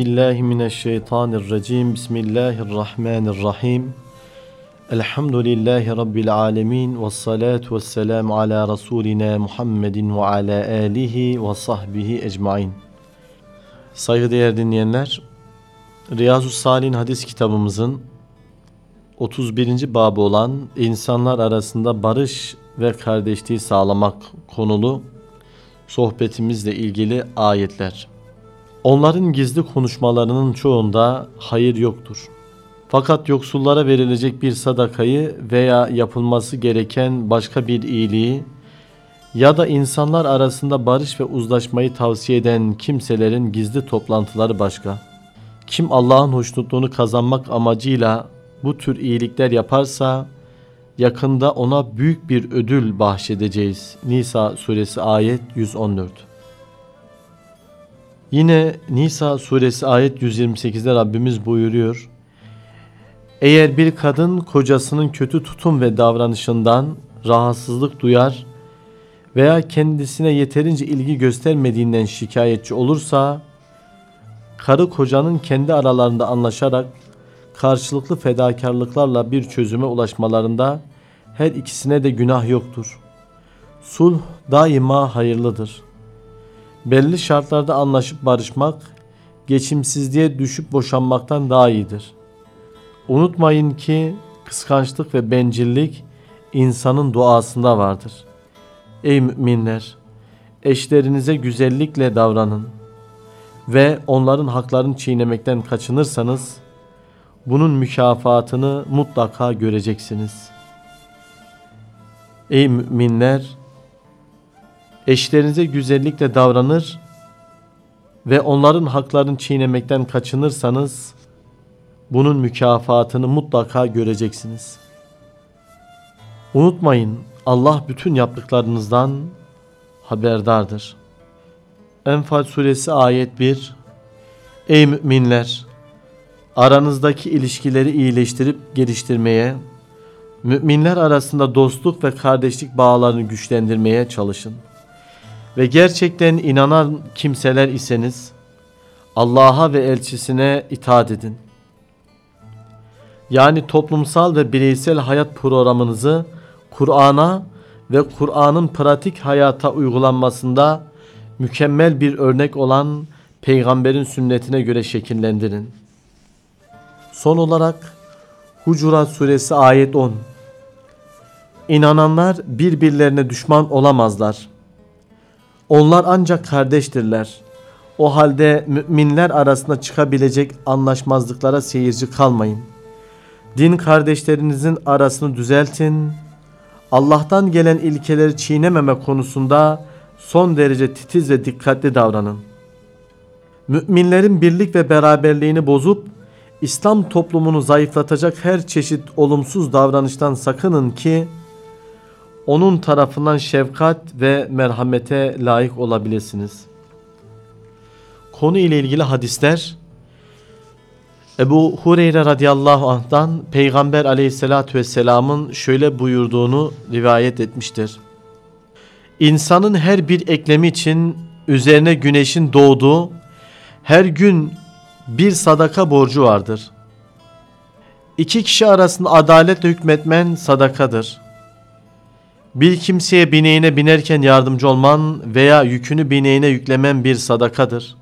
Billahi mineşşeytanirracim. Bismillahirrahmanirrahim. Elhamdülillahi rabbil alamin ve salatu vesselam ala rasulina Muhammedin ve ala alihi ve sahbihi ecmaîn. Saygıdeğer dinleyenler, Riyazu Salih'in hadis kitabımızın 31. babı olan insanlar arasında barış ve kardeşliği sağlamak konulu sohbetimizle ilgili ayetler. Onların gizli konuşmalarının çoğunda hayır yoktur. Fakat yoksullara verilecek bir sadakayı veya yapılması gereken başka bir iyiliği ya da insanlar arasında barış ve uzlaşmayı tavsiye eden kimselerin gizli toplantıları başka. Kim Allah'ın hoşnutluğunu kazanmak amacıyla bu tür iyilikler yaparsa yakında ona büyük bir ödül bahşedeceğiz. Nisa suresi ayet 114. Yine Nisa suresi ayet 128'de Rabbimiz buyuruyor. Eğer bir kadın kocasının kötü tutum ve davranışından rahatsızlık duyar veya kendisine yeterince ilgi göstermediğinden şikayetçi olursa karı kocanın kendi aralarında anlaşarak karşılıklı fedakarlıklarla bir çözüme ulaşmalarında her ikisine de günah yoktur. Sulh daima hayırlıdır. Belli şartlarda anlaşıp barışmak, geçimsizliğe düşüp boşanmaktan daha iyidir. Unutmayın ki kıskançlık ve bencillik insanın doğasında vardır. Ey müminler! Eşlerinize güzellikle davranın ve onların haklarını çiğnemekten kaçınırsanız bunun mükafatını mutlaka göreceksiniz. Ey müminler! Eşlerinize güzellikle davranır ve onların haklarını çiğnemekten kaçınırsanız bunun mükafatını mutlaka göreceksiniz. Unutmayın Allah bütün yaptıklarınızdan haberdardır. Enfal suresi ayet 1 Ey müminler! Aranızdaki ilişkileri iyileştirip geliştirmeye, müminler arasında dostluk ve kardeşlik bağlarını güçlendirmeye çalışın. Ve gerçekten inanan kimseler iseniz Allah'a ve elçisine itaat edin. Yani toplumsal ve bireysel hayat programınızı Kur'an'a ve Kur'an'ın pratik hayata uygulanmasında mükemmel bir örnek olan peygamberin sünnetine göre şekillendirin. Son olarak Hucurat suresi ayet 10 İnananlar birbirlerine düşman olamazlar. Onlar ancak kardeştirler. O halde müminler arasında çıkabilecek anlaşmazlıklara seyirci kalmayın. Din kardeşlerinizin arasını düzeltin. Allah'tan gelen ilkeleri çiğnememe konusunda son derece titiz ve dikkatli davranın. Müminlerin birlik ve beraberliğini bozup İslam toplumunu zayıflatacak her çeşit olumsuz davranıştan sakının ki onun tarafından şefkat ve merhamete layık olabilirsiniz. Konu ile ilgili hadisler Ebu Hureyre radıyallahu anh'dan Peygamber aleyhissalatü vesselamın şöyle buyurduğunu rivayet etmiştir. İnsanın her bir eklemi için üzerine güneşin doğduğu her gün bir sadaka borcu vardır. İki kişi arasında adaletle hükmetmen sadakadır. Bir kimseye bineğine binerken yardımcı olman veya yükünü bineğine yüklemen bir sadakadır.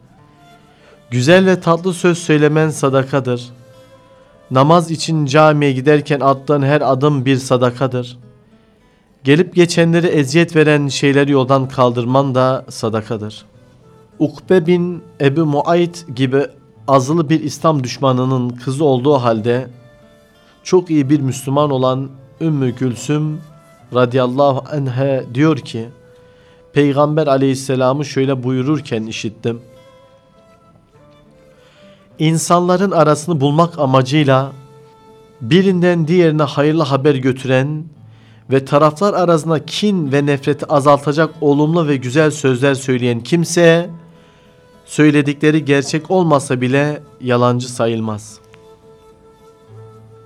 Güzel ve tatlı söz söylemen sadakadır. Namaz için camiye giderken attığın her adım bir sadakadır. Gelip geçenleri eziyet veren şeyleri yoldan kaldırman da sadakadır. Ukbe bin Ebu Muayt gibi azılı bir İslam düşmanının kızı olduğu halde çok iyi bir Müslüman olan Ümmü Gülsüm radıyallahu anha diyor ki Peygamber aleyhisselamı şöyle buyururken işittim. İnsanların arasını bulmak amacıyla birinden diğerine hayırlı haber götüren ve taraflar arasında kin ve nefreti azaltacak olumlu ve güzel sözler söyleyen kimse söyledikleri gerçek olmasa bile yalancı sayılmaz.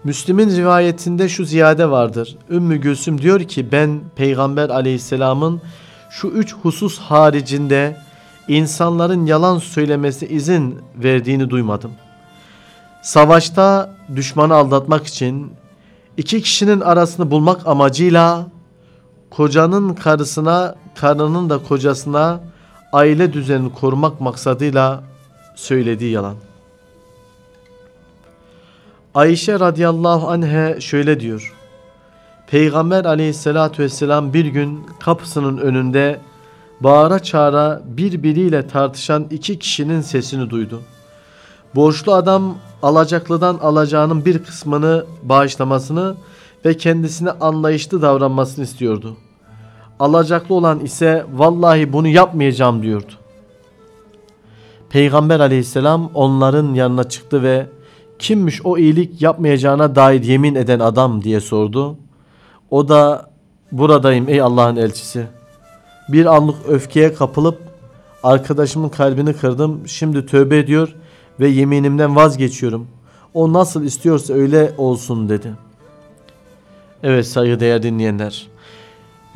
Müslim'in rivayetinde şu ziyade vardır. Ümmü Gülsüm diyor ki ben Peygamber aleyhisselamın şu üç husus haricinde insanların yalan söylemesi izin verdiğini duymadım. Savaşta düşmanı aldatmak için iki kişinin arasını bulmak amacıyla kocanın karısına, karının da kocasına aile düzenini korumak maksadıyla söylediği yalan. Ayşe radıyallahu anhe şöyle diyor. Peygamber aleyhissalatü vesselam bir gün kapısının önünde bağıra çağıra birbiriyle tartışan iki kişinin sesini duydu. Borçlu adam alacaklıdan alacağının bir kısmını bağışlamasını ve kendisine anlayışlı davranmasını istiyordu. Alacaklı olan ise vallahi bunu yapmayacağım diyordu. Peygamber aleyhisselam onların yanına çıktı ve kimmiş o iyilik yapmayacağına dair yemin eden adam diye sordu. O da buradayım ey Allah'ın elçisi. Bir anlık öfkeye kapılıp arkadaşımın kalbini kırdım. Şimdi tövbe ediyor ve yeminimden vazgeçiyorum. O nasıl istiyorsa öyle olsun dedi. Evet saygıdeğer dinleyenler.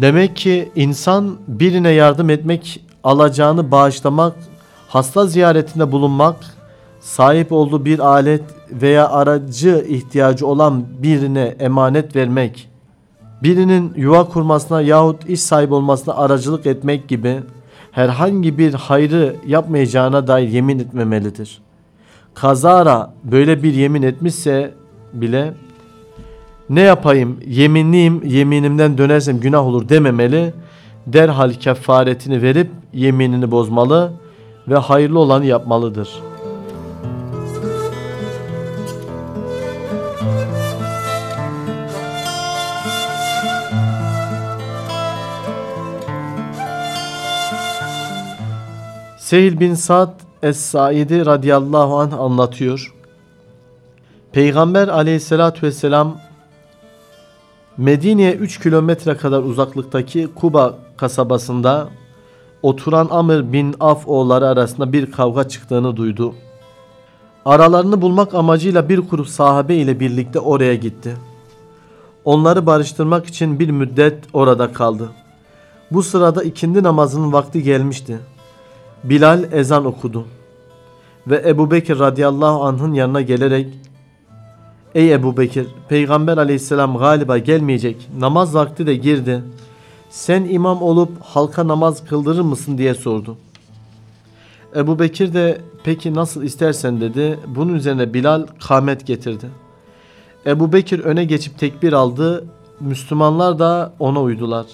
Demek ki insan birine yardım etmek, alacağını bağışlamak, hasta ziyaretinde bulunmak, sahip olduğu bir alet veya aracı ihtiyacı olan birine emanet vermek, birinin yuva kurmasına yahut iş sahibi olmasına aracılık etmek gibi herhangi bir hayrı yapmayacağına dair yemin etmemelidir. Kazara böyle bir yemin etmişse bile ne yapayım yeminliyim yeminimden dönersem günah olur dememeli. Derhal kefaretini verip yeminini bozmalı ve hayırlı olanı yapmalıdır.'' Sehil bin Sa'd Es-Saidi radıyallahu anh anlatıyor. Peygamber aleyhissalatü vesselam Medine'ye 3 kilometre kadar uzaklıktaki Kuba kasabasında oturan Amr bin Af oğulları arasında bir kavga çıktığını duydu. Aralarını bulmak amacıyla bir grup sahabe ile birlikte oraya gitti. Onları barıştırmak için bir müddet orada kaldı. Bu sırada ikindi namazının vakti gelmişti. Bilal ezan okudu. Ve Ebu Bekir radıyallahu anh'ın yanına gelerek Ey Ebu Bekir peygamber aleyhisselam galiba gelmeyecek namaz vakti de girdi. Sen imam olup halka namaz kıldırır mısın diye sordu. Ebu Bekir de peki nasıl istersen dedi. Bunun üzerine Bilal kamet getirdi. Ebu Bekir öne geçip tekbir aldı. Müslümanlar da ona uydular.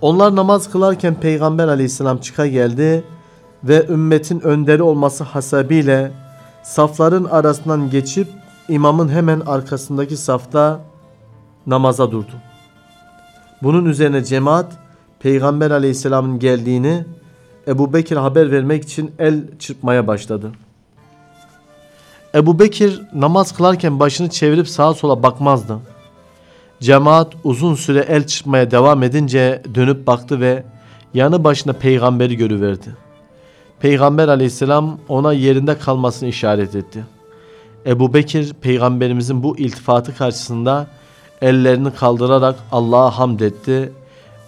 Onlar namaz kılarken Peygamber aleyhisselam çıka geldi ve ümmetin önderi olması hasebiyle safların arasından geçip imamın hemen arkasındaki safta namaza durdu. Bunun üzerine cemaat Peygamber aleyhisselamın geldiğini Ebu Bekir haber vermek için el çırpmaya başladı. Ebu Bekir namaz kılarken başını çevirip sağa sola bakmazdı. Cemaat uzun süre el çırpmaya devam edince dönüp baktı ve yanı başına peygamberi görüverdi. Peygamber aleyhisselam ona yerinde kalmasını işaret etti. Ebu Bekir peygamberimizin bu iltifatı karşısında ellerini kaldırarak Allah'a hamd etti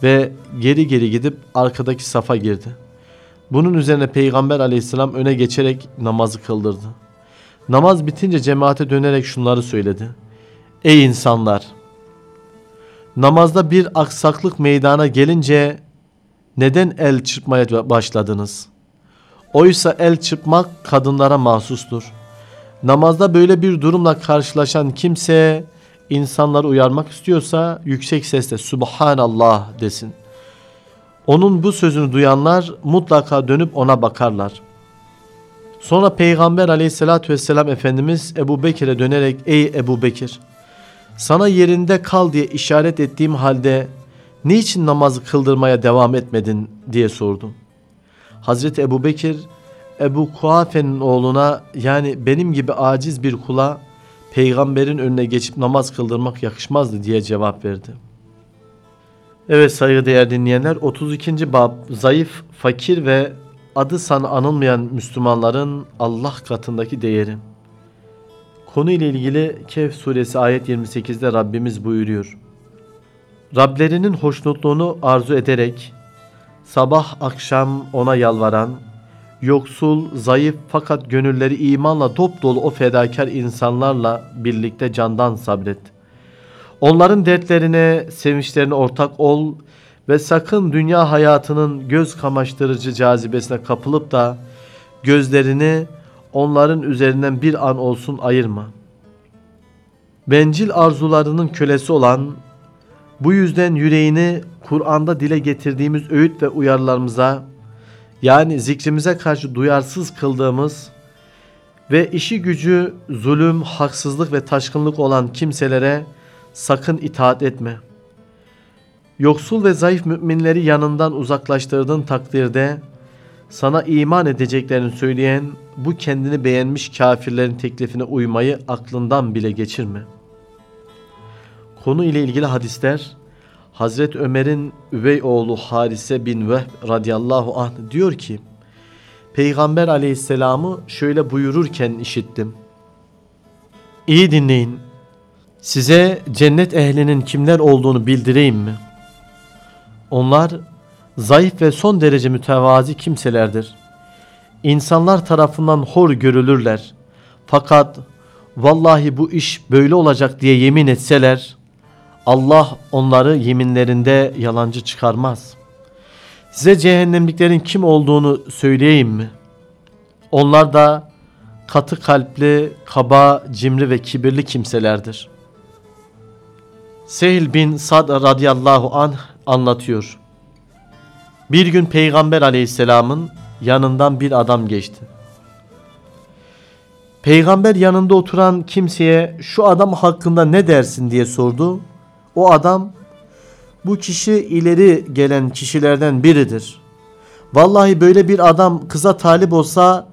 ve geri geri gidip arkadaki safa girdi. Bunun üzerine peygamber aleyhisselam öne geçerek namazı kıldırdı. Namaz bitince cemaate dönerek şunları söyledi. Ey insanlar! Namazda bir aksaklık meydana gelince neden el çırpmaya başladınız? Oysa el çırpmak kadınlara mahsustur. Namazda böyle bir durumla karşılaşan kimse insanları uyarmak istiyorsa yüksek sesle Subhanallah desin. Onun bu sözünü duyanlar mutlaka dönüp ona bakarlar. Sonra Peygamber aleyhissalatü vesselam Efendimiz Ebu Bekir'e dönerek ey Ebu Bekir sana yerinde kal diye işaret ettiğim halde niçin namazı kıldırmaya devam etmedin diye sordu. Hazreti Ebu Bekir Ebu Kuafe'nin oğluna yani benim gibi aciz bir kula peygamberin önüne geçip namaz kıldırmak yakışmazdı diye cevap verdi. Evet saygıdeğer dinleyenler 32. bab zayıf, fakir ve adı sana anılmayan Müslümanların Allah katındaki değeri. Konu ile ilgili Kehf suresi ayet 28'de Rabbimiz buyuruyor. Rablerinin hoşnutluğunu arzu ederek sabah akşam ona yalvaran, yoksul, zayıf fakat gönülleri imanla dop dolu o fedakar insanlarla birlikte candan sabret. Onların dertlerine, sevinçlerine ortak ol ve sakın dünya hayatının göz kamaştırıcı cazibesine kapılıp da gözlerini onların üzerinden bir an olsun ayırma. Bencil arzularının kölesi olan, bu yüzden yüreğini Kur'an'da dile getirdiğimiz öğüt ve uyarılarımıza yani zikrimize karşı duyarsız kıldığımız ve işi gücü zulüm, haksızlık ve taşkınlık olan kimselere sakın itaat etme. Yoksul ve zayıf müminleri yanından uzaklaştırdığın takdirde sana iman edeceklerini söyleyen bu kendini beğenmiş kafirlerin teklifine uymayı aklından bile geçirme. Konu ile ilgili hadisler Hazret Ömer'in üvey oğlu Harise bin Vehb radıyallahu anh diyor ki Peygamber aleyhisselamı şöyle buyururken işittim. İyi dinleyin. Size cennet ehlinin kimler olduğunu bildireyim mi? Onlar zayıf ve son derece mütevazi kimselerdir. İnsanlar tarafından hor görülürler. Fakat vallahi bu iş böyle olacak diye yemin etseler Allah onları yeminlerinde yalancı çıkarmaz. Size cehennemliklerin kim olduğunu söyleyeyim mi? Onlar da katı kalpli, kaba, cimri ve kibirli kimselerdir. Sehil bin Sad radıyallahu anh anlatıyor. Bir gün Peygamber aleyhisselamın yanından bir adam geçti. Peygamber yanında oturan kimseye şu adam hakkında ne dersin diye sordu. O adam bu kişi ileri gelen kişilerden biridir. Vallahi böyle bir adam kıza talip olsa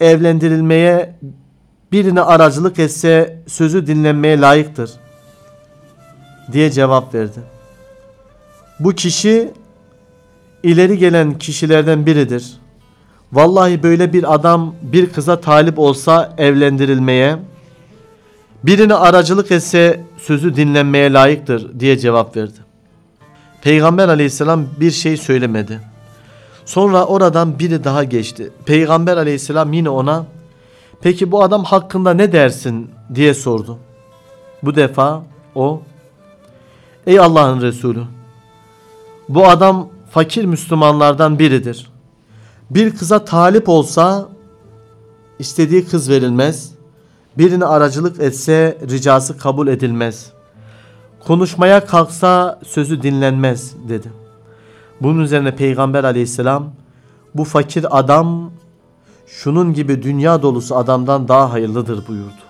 evlendirilmeye birine aracılık etse sözü dinlenmeye layıktır diye cevap verdi. Bu kişi ileri gelen kişilerden biridir. Vallahi böyle bir adam bir kıza talip olsa evlendirilmeye birine aracılık etse sözü dinlenmeye layıktır diye cevap verdi. Peygamber aleyhisselam bir şey söylemedi. Sonra oradan biri daha geçti. Peygamber aleyhisselam yine ona peki bu adam hakkında ne dersin diye sordu. Bu defa o ey Allah'ın Resulü bu adam fakir Müslümanlardan biridir. Bir kıza talip olsa istediği kız verilmez birine aracılık etse ricası kabul edilmez. Konuşmaya kalksa sözü dinlenmez dedi. Bunun üzerine Peygamber aleyhisselam bu fakir adam şunun gibi dünya dolusu adamdan daha hayırlıdır buyurdu.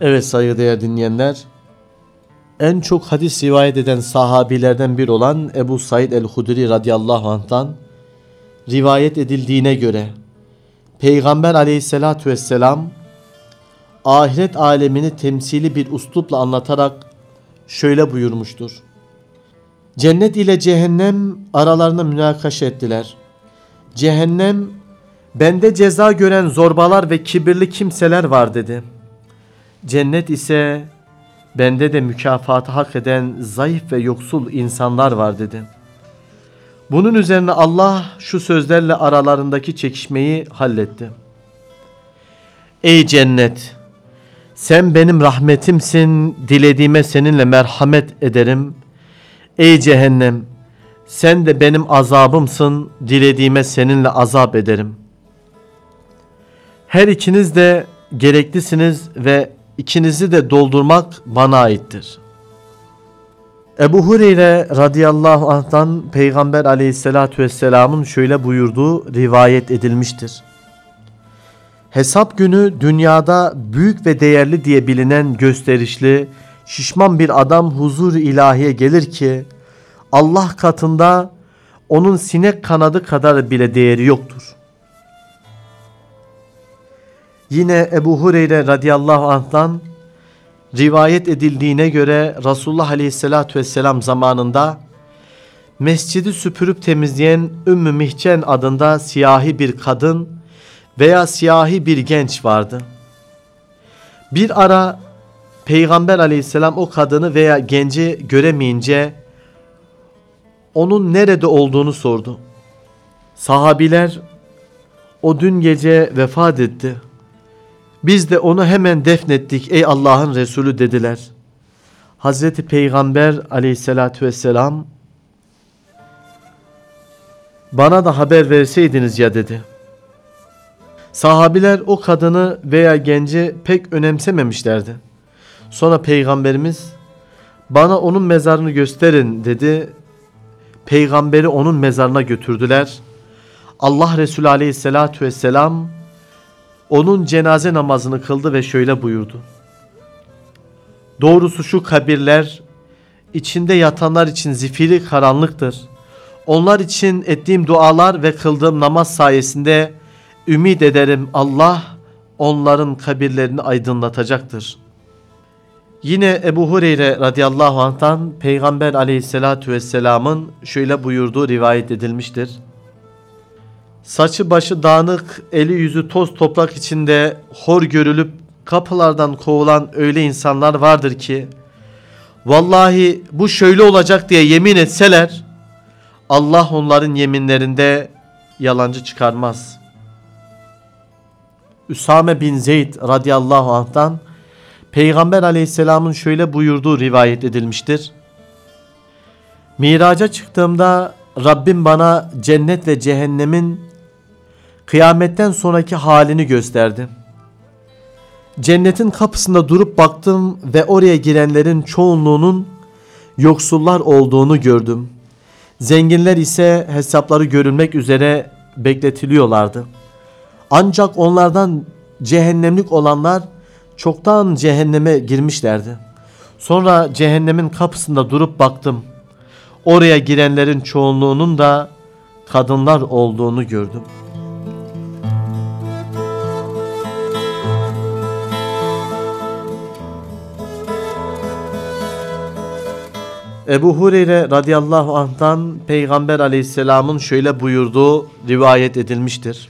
Evet saygıdeğer dinleyenler en çok hadis rivayet eden sahabilerden bir olan Ebu Said el-Hudri radıyallahu anh'tan rivayet edildiğine göre Peygamber aleyhissalatü vesselam ahiret alemini temsili bir uslupla anlatarak şöyle buyurmuştur. Cennet ile cehennem aralarında münakaşa ettiler. Cehennem bende ceza gören zorbalar ve kibirli kimseler var dedi. Cennet ise bende de mükafatı hak eden zayıf ve yoksul insanlar var dedi. Bunun üzerine Allah şu sözlerle aralarındaki çekişmeyi halletti. Ey cennet! Sen benim rahmetimsin, dilediğime seninle merhamet ederim. Ey cehennem, sen de benim azabımsın, dilediğime seninle azap ederim. Her ikiniz de gereklisiniz ve ikinizi de doldurmak bana aittir. Ebu Hureyre radıyallahu anh'tan Peygamber aleyhissalatü vesselamın şöyle buyurduğu rivayet edilmiştir. Hesap günü dünyada büyük ve değerli diye bilinen gösterişli, şişman bir adam huzur ilahiye gelir ki Allah katında onun sinek kanadı kadar bile değeri yoktur. Yine Ebu Hureyre radıyallahu anh'tan rivayet edildiğine göre Resulullah aleyhissalatü vesselam zamanında mescidi süpürüp temizleyen Ümmü Mihcen adında siyahi bir kadın veya siyahi bir genç vardı. Bir ara Peygamber aleyhisselam o kadını veya genci göremeyince onun nerede olduğunu sordu. Sahabiler o dün gece vefat etti. Biz de onu hemen defnettik ey Allah'ın Resulü dediler. Hazreti Peygamber aleyhissalatü vesselam bana da haber verseydiniz ya dedi. Sahabiler o kadını veya genci pek önemsememişlerdi. Sonra peygamberimiz bana onun mezarını gösterin dedi. Peygamberi onun mezarına götürdüler. Allah Resulü aleyhissalatü vesselam onun cenaze namazını kıldı ve şöyle buyurdu. Doğrusu şu kabirler içinde yatanlar için zifiri karanlıktır. Onlar için ettiğim dualar ve kıldığım namaz sayesinde ümit ederim Allah onların kabirlerini aydınlatacaktır. Yine Ebu Hureyre radıyallahu anh'tan Peygamber aleyhissalatü vesselamın şöyle buyurduğu rivayet edilmiştir. Saçı başı dağınık, eli yüzü toz toprak içinde hor görülüp kapılardan kovulan öyle insanlar vardır ki vallahi bu şöyle olacak diye yemin etseler Allah onların yeminlerinde yalancı çıkarmaz. Üsame bin Zeyd radıyallahu anh'tan Peygamber aleyhisselamın şöyle buyurduğu rivayet edilmiştir. Miraca çıktığımda Rabbim bana cennet ve cehennemin kıyametten sonraki halini gösterdi. Cennetin kapısında durup baktım ve oraya girenlerin çoğunluğunun yoksullar olduğunu gördüm. Zenginler ise hesapları görülmek üzere bekletiliyorlardı. Ancak onlardan cehennemlik olanlar çoktan cehenneme girmişlerdi. Sonra cehennemin kapısında durup baktım. Oraya girenlerin çoğunluğunun da kadınlar olduğunu gördüm. Ebu Hureyre radıyallahu anh'tan Peygamber aleyhisselamın şöyle buyurduğu rivayet edilmiştir.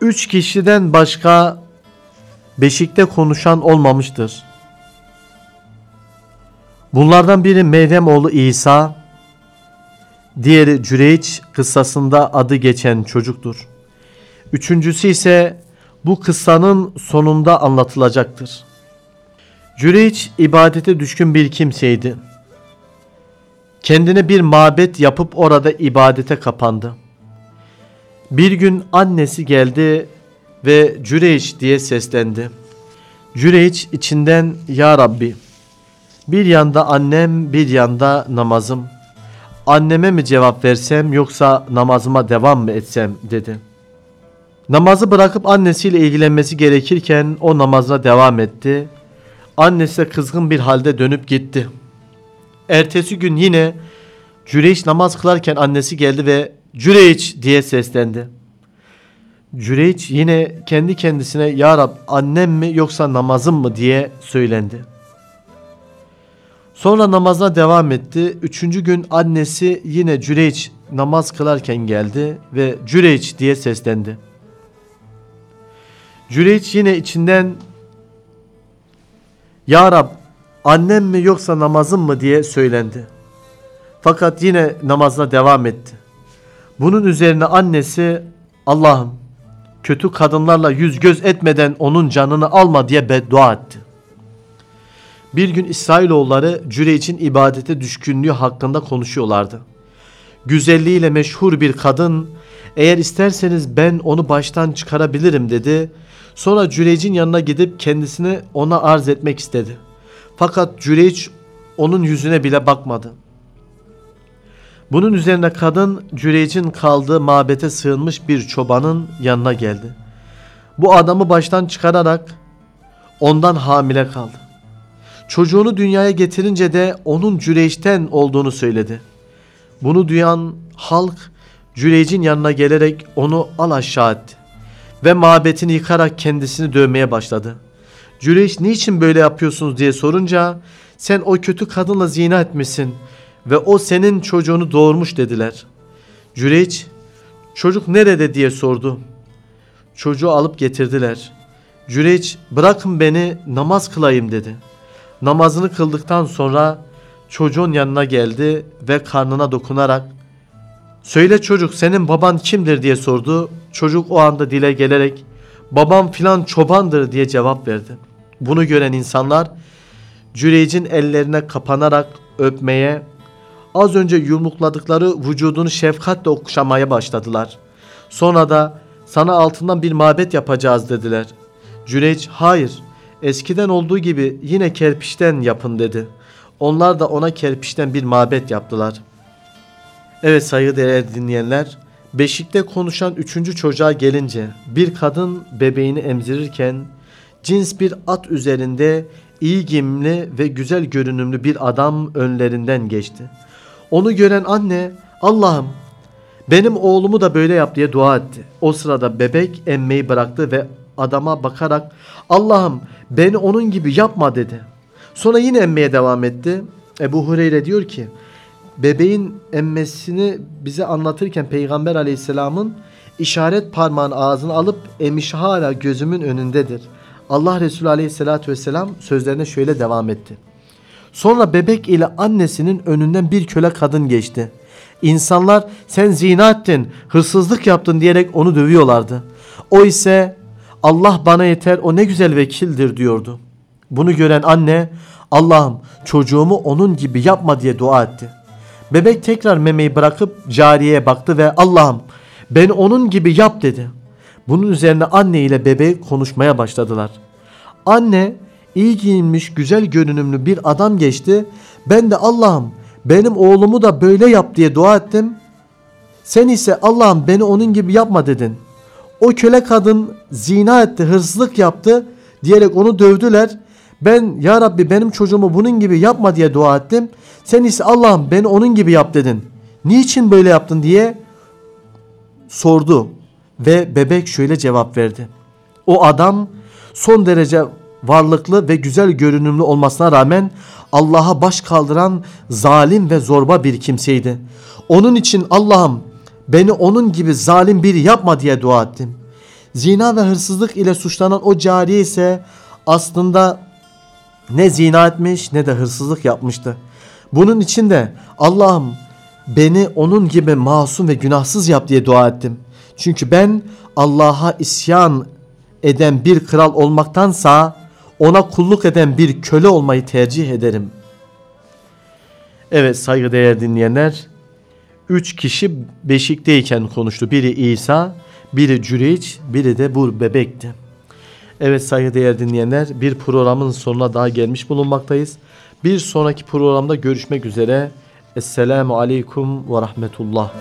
Üç kişiden başka beşikte konuşan olmamıştır. Bunlardan biri Meryem oğlu İsa, diğeri Cüreyç kıssasında adı geçen çocuktur. Üçüncüsü ise bu kıssanın sonunda anlatılacaktır. Cüreyç ibadete düşkün bir kimseydi. Kendine bir mabet yapıp orada ibadete kapandı. Bir gün annesi geldi ve Cüreyç diye seslendi. Cüreyç içinden Ya Rabbi bir yanda annem bir yanda namazım. Anneme mi cevap versem yoksa namazıma devam mı etsem dedi. Namazı bırakıp annesiyle ilgilenmesi gerekirken o namazına devam etti. Annesi kızgın bir halde dönüp gitti. Ertesi gün yine Cüreyç namaz kılarken annesi geldi ve Cüreyç diye seslendi. Cüreyç yine kendi kendisine Ya Rab annem mi yoksa namazım mı diye söylendi. Sonra namazına devam etti. Üçüncü gün annesi yine Cüreyç namaz kılarken geldi ve Cüreyç diye seslendi. Cüreyç yine içinden Ya Rab annem mi yoksa namazım mı diye söylendi. Fakat yine namazına devam etti. Bunun üzerine annesi Allah'ım kötü kadınlarla yüz göz etmeden onun canını alma diye beddua etti. Bir gün İsrailoğulları Cüreyç'in ibadete düşkünlüğü hakkında konuşuyorlardı. Güzelliğiyle meşhur bir kadın eğer isterseniz ben onu baştan çıkarabilirim dedi. Sonra Cüreyç'in yanına gidip kendisini ona arz etmek istedi. Fakat Cüreyç onun yüzüne bile bakmadı. Bunun üzerine kadın Cüreyc'in kaldığı mabete sığınmış bir çobanın yanına geldi. Bu adamı baştan çıkararak ondan hamile kaldı. Çocuğunu dünyaya getirince de onun Cüreyç'ten olduğunu söyledi. Bunu duyan halk Cüreyc'in yanına gelerek onu al aşağı etti. Ve mabetini yıkarak kendisini dövmeye başladı. Cüreyç niçin böyle yapıyorsunuz diye sorunca sen o kötü kadınla zina etmişsin ve o senin çocuğunu doğurmuş dediler. Cüreyç çocuk nerede diye sordu. Çocuğu alıp getirdiler. Cüreyç bırakın beni namaz kılayım dedi. Namazını kıldıktan sonra çocuğun yanına geldi ve karnına dokunarak Söyle çocuk senin baban kimdir diye sordu. Çocuk o anda dile gelerek babam filan çobandır diye cevap verdi. Bunu gören insanlar Cüreyc'in ellerine kapanarak öpmeye, az önce yumrukladıkları vücudunu şefkatle okşamaya başladılar. Sonra da sana altından bir mabet yapacağız dediler. Cüreyc hayır eskiden olduğu gibi yine kerpiçten yapın dedi. Onlar da ona kerpiçten bir mabet yaptılar. Evet saygıdeğer dinleyenler Beşikte konuşan üçüncü çocuğa gelince bir kadın bebeğini emzirirken cins bir at üzerinde iyi giyimli ve güzel görünümlü bir adam önlerinden geçti. Onu gören anne Allah'ım benim oğlumu da böyle yap diye dua etti. O sırada bebek emmeyi bıraktı ve adama bakarak Allah'ım beni onun gibi yapma dedi. Sonra yine emmeye devam etti. Ebu Hureyre diyor ki bebeğin emmesini bize anlatırken Peygamber aleyhisselamın işaret parmağını ağzına alıp emiş hala gözümün önündedir. Allah Resulü aleyhissalatü vesselam sözlerine şöyle devam etti. Sonra bebek ile annesinin önünden bir köle kadın geçti. İnsanlar sen zina ettin, hırsızlık yaptın diyerek onu dövüyorlardı. O ise Allah bana yeter o ne güzel vekildir diyordu. Bunu gören anne Allah'ım çocuğumu onun gibi yapma diye dua etti. Bebek tekrar memeyi bırakıp cariyeye baktı ve Allah'ım beni onun gibi yap dedi. Bunun üzerine anne ile bebeği konuşmaya başladılar. Anne iyi giyinmiş güzel görünümlü bir adam geçti. Ben de Allah'ım benim oğlumu da böyle yap diye dua ettim. Sen ise Allah'ım beni onun gibi yapma dedin. O köle kadın zina etti, hırsızlık yaptı diyerek onu dövdüler. Ben ya Rabbi benim çocuğumu bunun gibi yapma diye dua ettim. Sen ise Allah'ım beni onun gibi yap dedin. Niçin böyle yaptın diye sordu. Ve bebek şöyle cevap verdi. O adam son derece varlıklı ve güzel görünümlü olmasına rağmen Allah'a baş kaldıran zalim ve zorba bir kimseydi. Onun için Allah'ım beni onun gibi zalim biri yapma diye dua ettim. Zina ve hırsızlık ile suçlanan o cariye ise aslında ne zina etmiş ne de hırsızlık yapmıştı. Bunun için de Allah'ım beni onun gibi masum ve günahsız yap diye dua ettim. Çünkü ben Allah'a isyan eden bir kral olmaktansa ona kulluk eden bir köle olmayı tercih ederim. Evet saygıdeğer dinleyenler, üç kişi beşikteyken konuştu. Biri İsa, biri Cüreç, biri de bu bebekti. Evet saygıdeğer dinleyenler, bir programın sonuna daha gelmiş bulunmaktayız. Bir sonraki programda görüşmek üzere. Esselamu Aleyküm ve Rahmetullah.